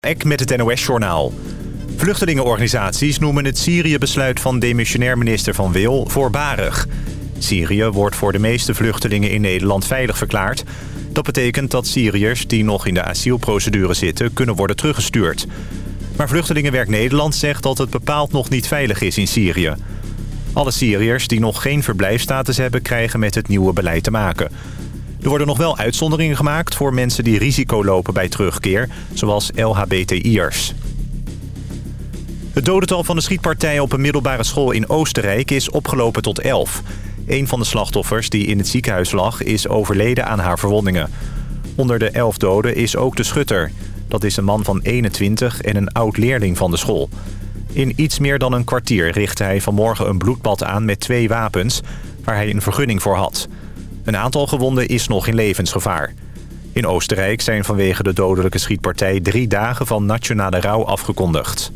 Ek met het NOS-journaal. Vluchtelingenorganisaties noemen het Syrië-besluit van demissionair minister Van Wil voorbarig. Syrië wordt voor de meeste vluchtelingen in Nederland veilig verklaard. Dat betekent dat Syriërs die nog in de asielprocedure zitten kunnen worden teruggestuurd. Maar Vluchtelingenwerk Nederland zegt dat het bepaald nog niet veilig is in Syrië. Alle Syriërs die nog geen verblijfstatus hebben krijgen met het nieuwe beleid te maken... Er worden nog wel uitzonderingen gemaakt voor mensen die risico lopen bij terugkeer, zoals LHBTI'ers. Het dodental van de schietpartij op een middelbare school in Oostenrijk is opgelopen tot 11. Een van de slachtoffers die in het ziekenhuis lag is overleden aan haar verwondingen. Onder de 11 doden is ook de schutter. Dat is een man van 21 en een oud-leerling van de school. In iets meer dan een kwartier richtte hij vanmorgen een bloedbad aan met twee wapens... waar hij een vergunning voor had... Een aantal gewonden is nog in levensgevaar. In Oostenrijk zijn vanwege de dodelijke schietpartij drie dagen van nationale rouw afgekondigd.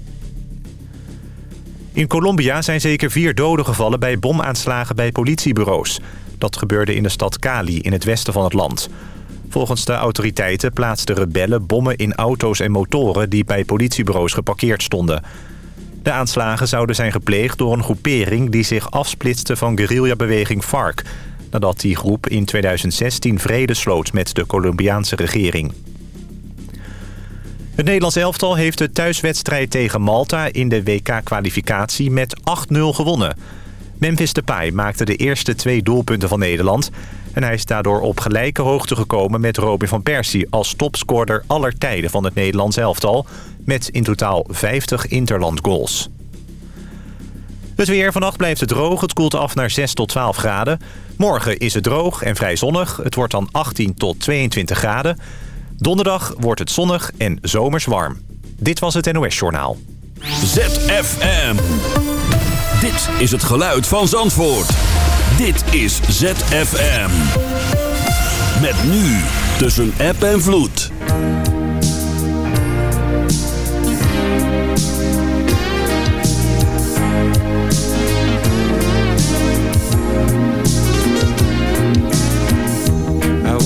In Colombia zijn zeker vier doden gevallen bij bomaanslagen bij politiebureaus. Dat gebeurde in de stad Cali in het westen van het land. Volgens de autoriteiten plaatsten rebellen bommen in auto's en motoren... die bij politiebureaus geparkeerd stonden. De aanslagen zouden zijn gepleegd door een groepering... die zich afsplitste van guerrillabeweging FARC nadat die groep in 2016 vrede sloot met de Colombiaanse regering. Het Nederlands elftal heeft de thuiswedstrijd tegen Malta in de WK-kwalificatie met 8-0 gewonnen. Memphis Depay maakte de eerste twee doelpunten van Nederland... en hij is daardoor op gelijke hoogte gekomen met Robin van Persie... als topscorer aller tijden van het Nederlands elftal... met in totaal 50 interland goals. Het weer. Vannacht blijft het droog. Het koelt af naar 6 tot 12 graden. Morgen is het droog en vrij zonnig. Het wordt dan 18 tot 22 graden. Donderdag wordt het zonnig en zomers warm. Dit was het NOS Journaal. ZFM. Dit is het geluid van Zandvoort. Dit is ZFM. Met nu tussen app en vloed.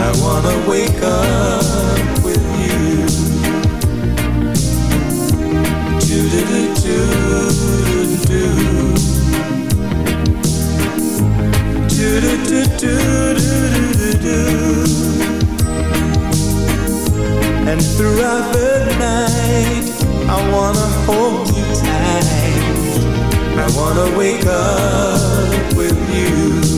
I wanna wake up with you. Do do do do do do do do do do do And throughout the night, I wanna hold you tight. I wanna wake up with you.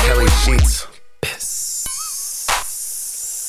Kelly sheets.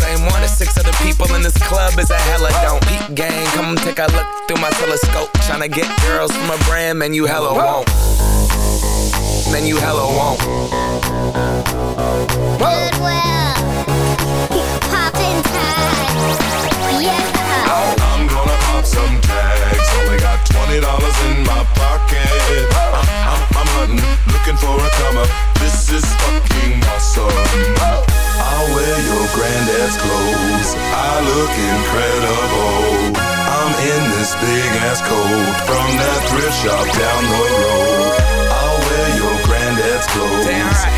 same one as six other people in this club is a hella don't. Peep gang, come take a look through my telescope. Tryna get girls from a brand, man, you hella won't. Man, you hella won't. Goodwill. Poppin' tags. Yeah. I'm gonna pop some tags. Only got twenty dollars in my pocket. I'm, I'm, I'm hunting, looking for a come up. This is fucking awesome. I'll wear your granddad's clothes. I look incredible. I'm in this big ass coat from that thrift shop down the road. I'll wear your granddad's clothes.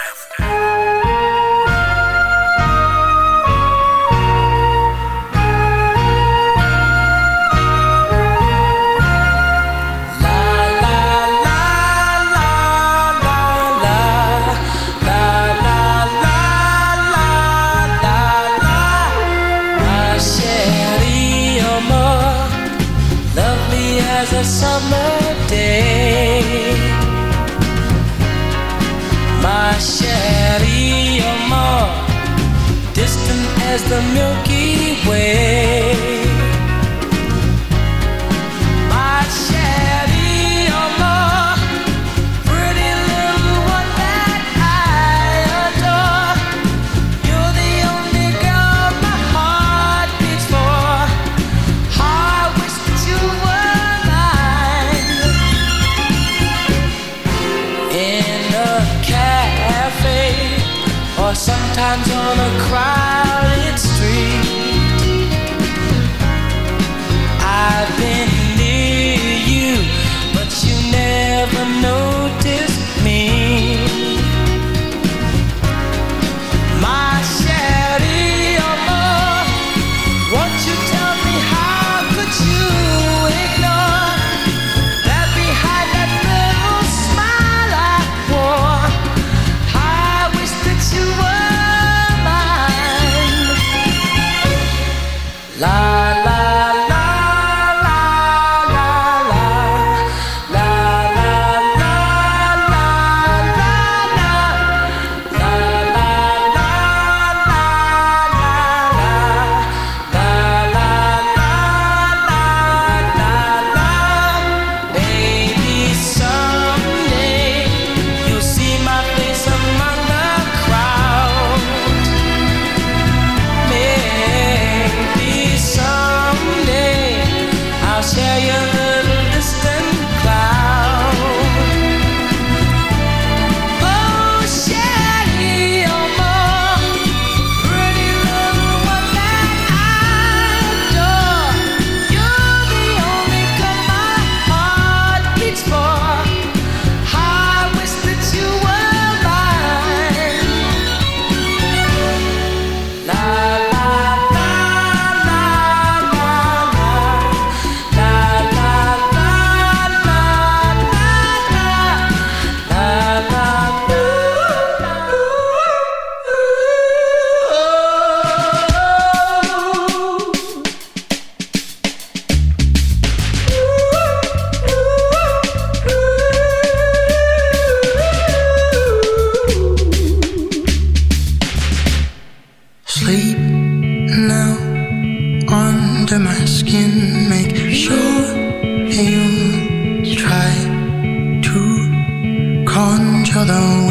The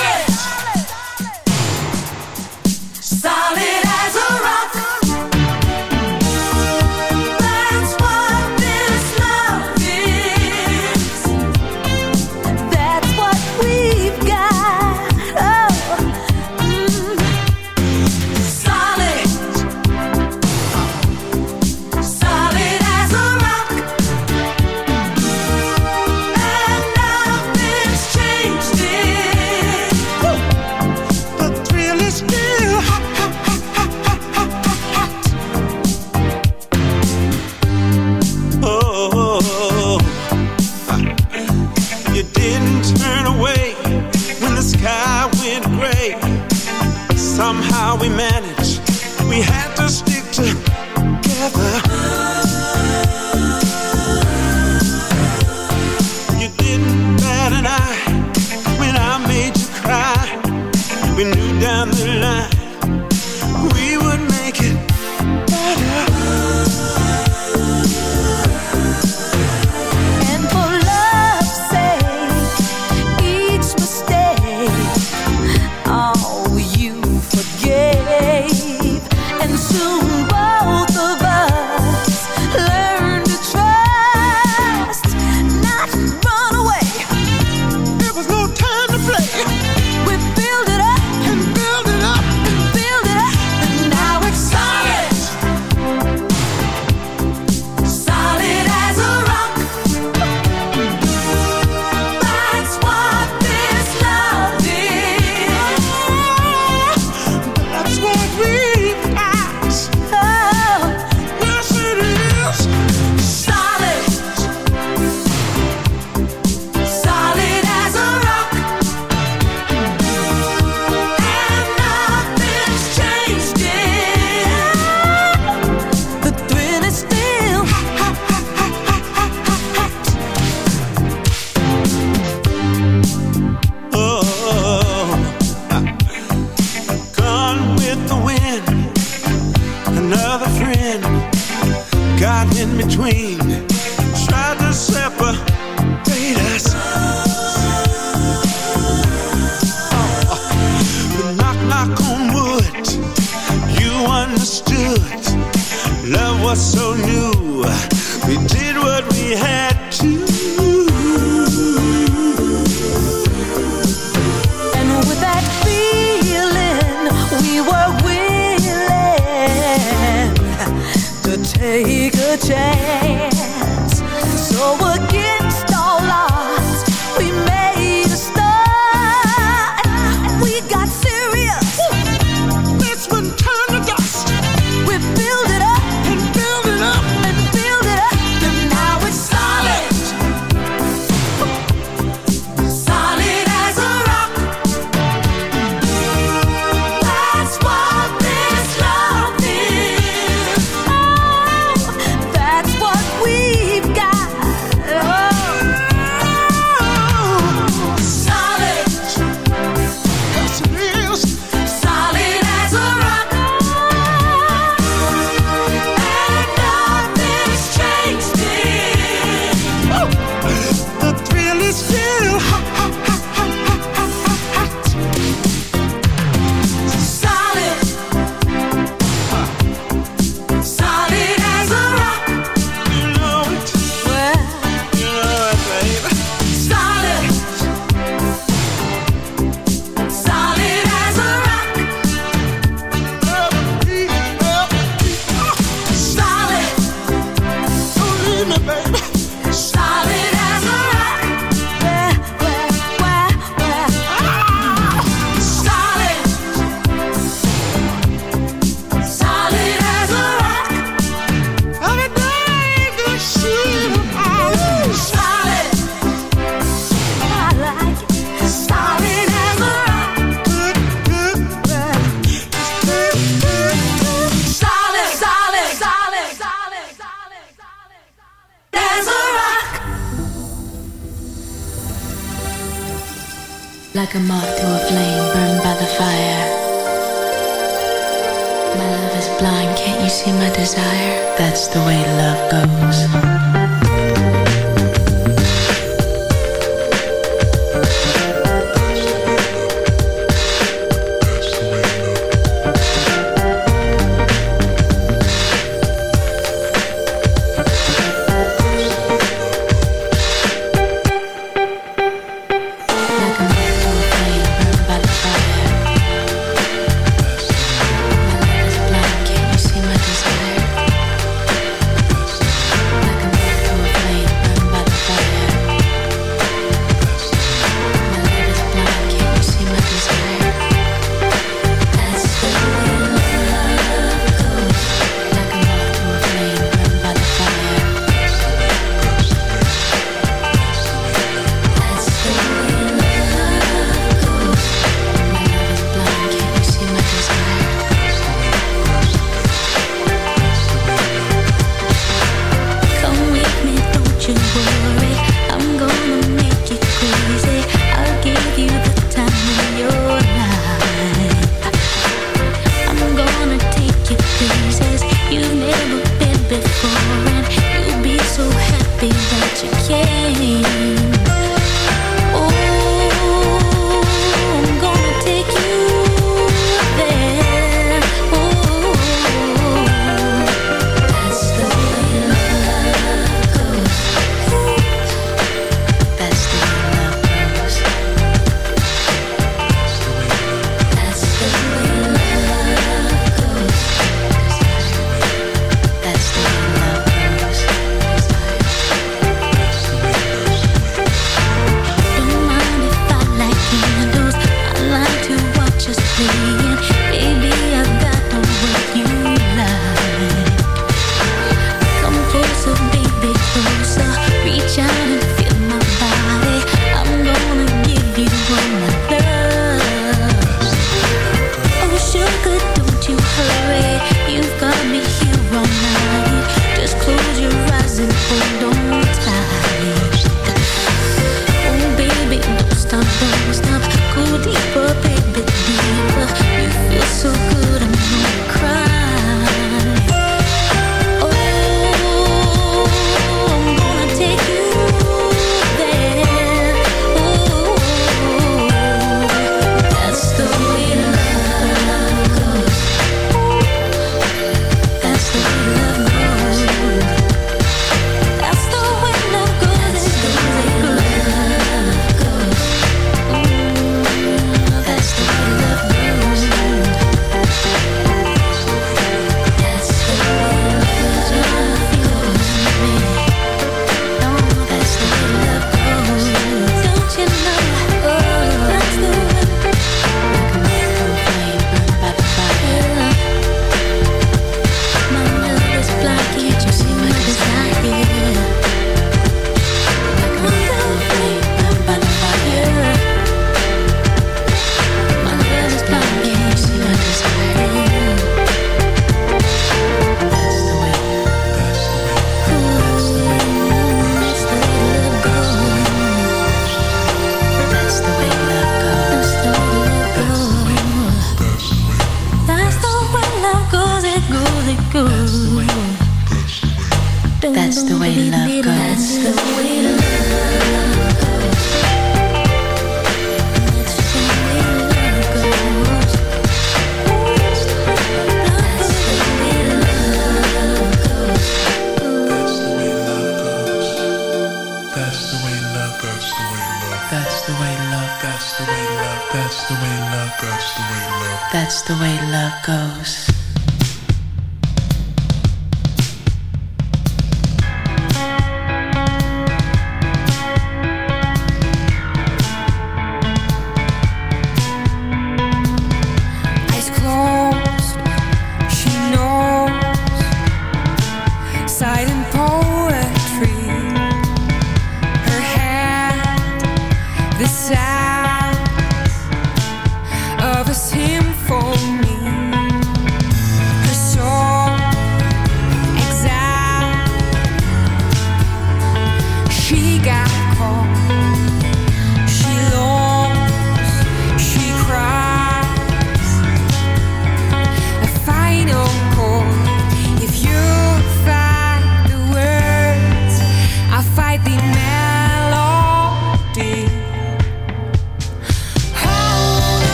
That's the way love, that's the way love, that's the way love. That's the way love goes.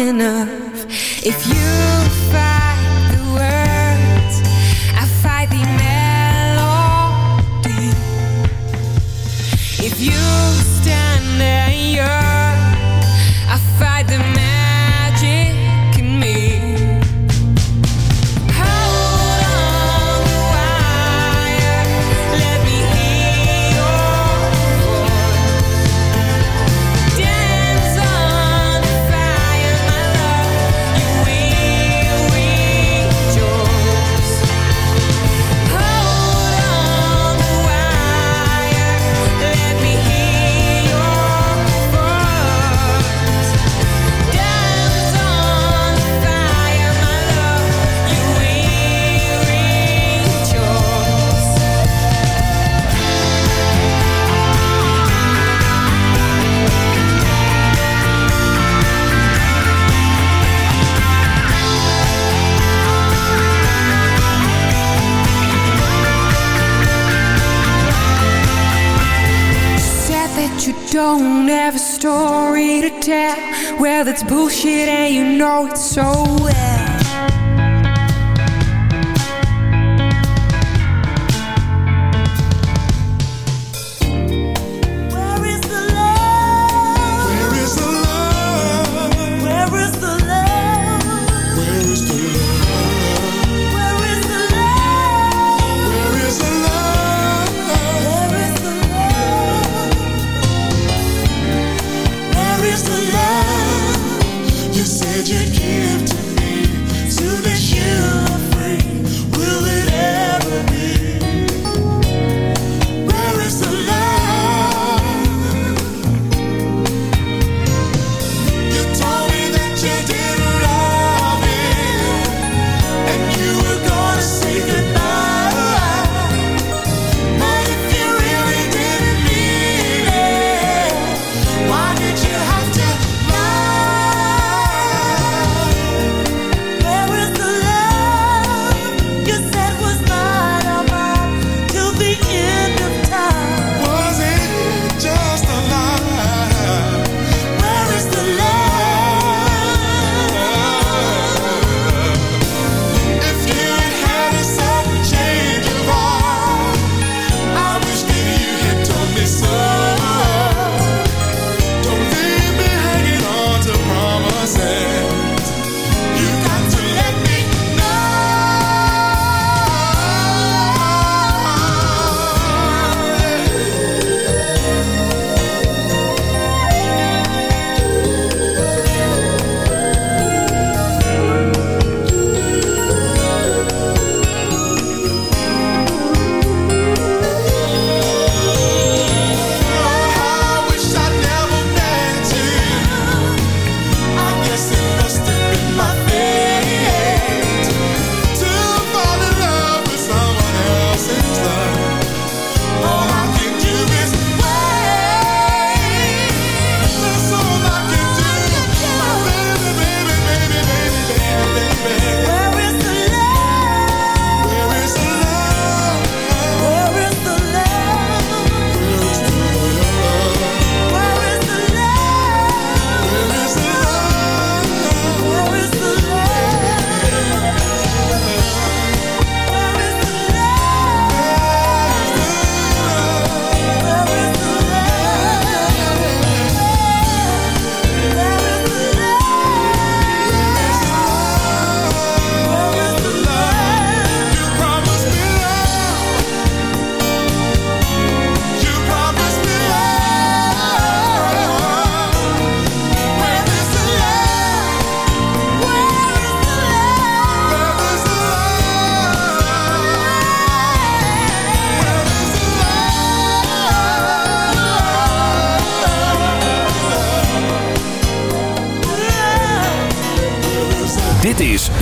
Not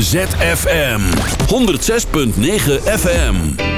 ZFM 106.9 FM.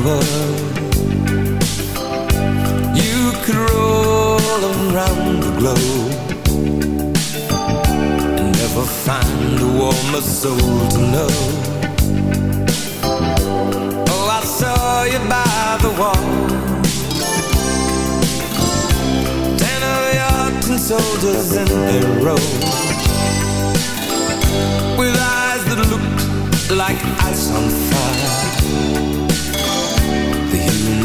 You could roll around the globe Never find a warmer soul to know. Oh, I saw you by the wall. Ten of your soldiers in row. With eyes that looked like ice on fire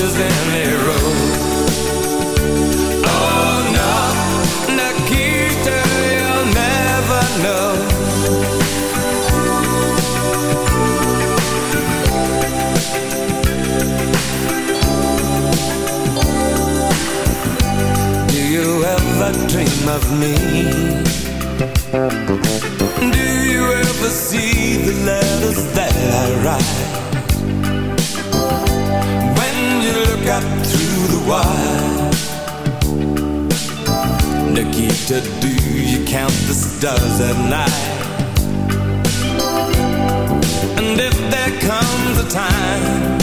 Just. then does at night. And if there comes a time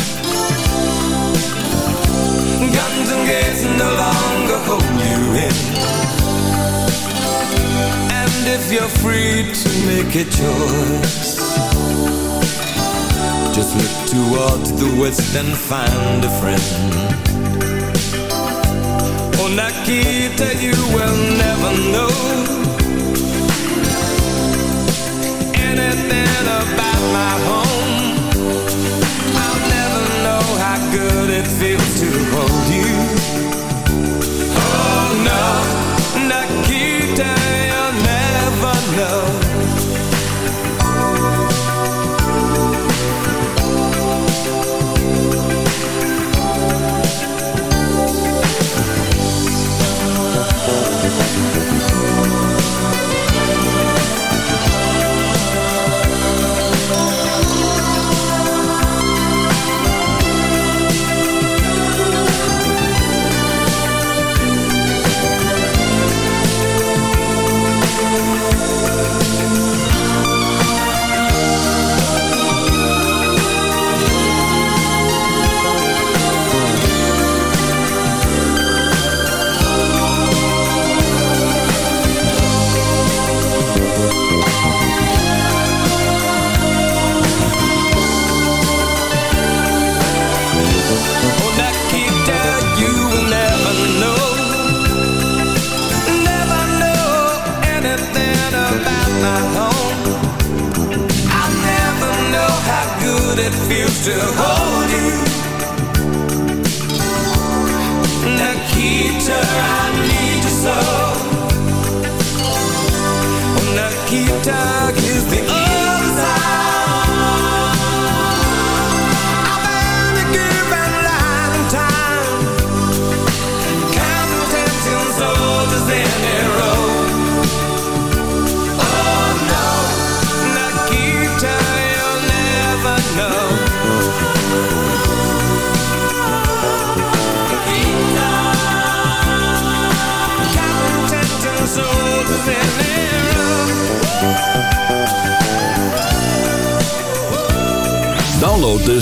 Guns and gates no longer hold you in. And if you're free to make a choice Just look toward the west and find a friend. Oh, Nikita, you will never know. how good it feels to hold you.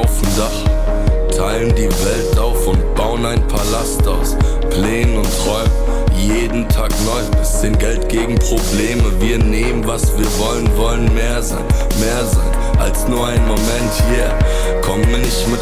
Auf dem Dach. Teilen die Welt auf und bauen ein Palast aus Plänen und Träumen. Jeden Tag neu, bisschen Geld gegen Probleme. Wir nehmen, was wir wollen, wollen mehr sein, mehr sein als nur ein Moment, yeah. Komm mir nicht mit